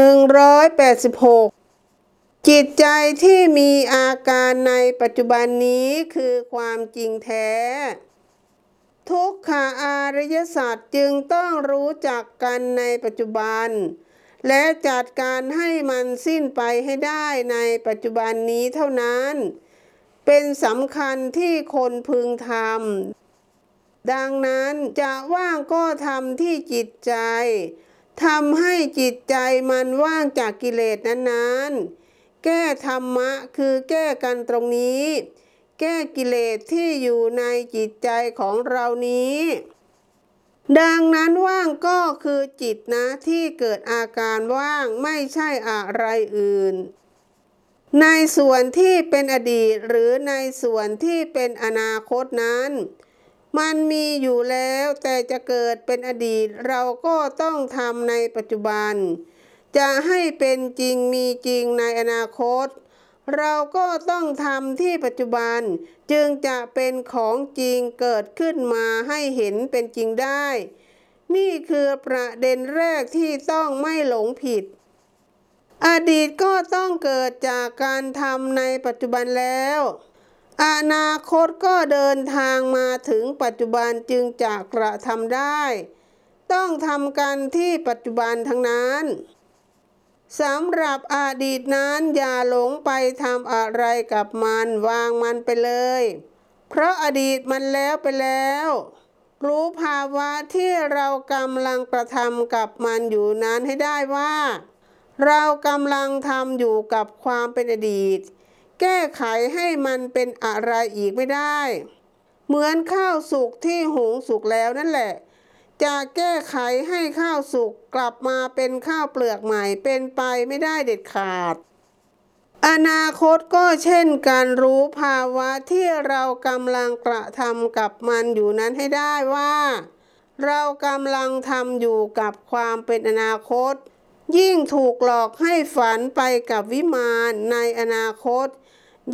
186 จิตใจที่มีอาการในปัจจุบันนี้คือความจริงแท้ ทุกขาอารยศาสัจจึงต้องรู้จักกันในปัจจุบัน และจัดการให้มันสิ้นไปให้ได้ในปัจจุบันนี้เท่านั้น เป็นสำคัญที่คนพึงทำดังนั้นจะว่างก็ทำที่จิตใจ ทำให้จิตใจมันว่างจากกิเลสนั้นๆ แก้ธรรมะคือแก้กันตรงนี้ แก้กิเลสที่อยู่ในจิตใจของเรานี้ ดังนั้นว่างก็คือจิตนะที่เกิดอาการว่างไม่ใช่อะไรอื่น ในส่วนที่เป็นอดีตหรือในส่วนที่เป็นอนาคตนั้น มันมีอยู่แล้วแต่จะเกิดเป็นอดีตเราก็ต้องทำในปัจจุบัน จะให้เป็นจริงมีจริงในอนาคต เราก็ต้องทำที่ปัจจุบัน จึงจะเป็นของจริงเกิดขึ้นมาให้เห็นเป็นจริงได้ นี่คือประเด็นแรกที่ต้องไม่หลงผิด อดีตก็ต้องเกิดจากการทำในปัจจุบันแล้ว อนาคตก็เดินทางมาถึงปัจจุบันจึงจะกระทำได้ ต้องทำกันที่ปัจจุบันทั้งนั้นสำหรับอดีตนั้นอย่าหลงไปทำอะไรกับมันวางมันไปเลย เพราะอดีตมันแล้วไปแล้ว รู้ภาวะที่เรากำลังกระทำกับมันอยู่นั้นให้ได้ว่า เรากำลังทำอยู่กับความเป็นอดีต แก้ไขให้มันเป็นอะไรอีกไม่ได้ เหมือนข้าวสุกที่หุงสุกแล้วนั่นแหละ จะแก้ไขให้ข้าวสุกกลับมาเป็นข้าวเปลือกใหม่เป็นไปไม่ได้เด็ดขาด อนาคตก็เช่นการรู้ภาวะที่เรากำลังกระทำกับมันอยู่นั้นให้ได้ว่า เรากำลังทำอยู่กับความเป็นอนาคต ยิ่งถูกหลอกให้ฝันไปกับวิมานในอนาคต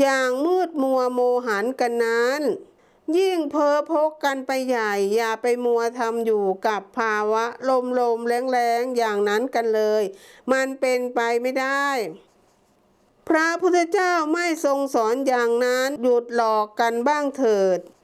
อย่างมืดมัวโมหันกันนั้น ยิ่งเพ้อพกกันไปใหญ่ อย่าไปมัวทำอยู่กับภาวะลมลมๆแรงแรงๆอย่างนั้นกันเลย มันเป็นไปไม่ได้ พระพุทธเจ้าไม่ทรงสอนอย่างนั้นหยุดหลอกกันบ้างเถิด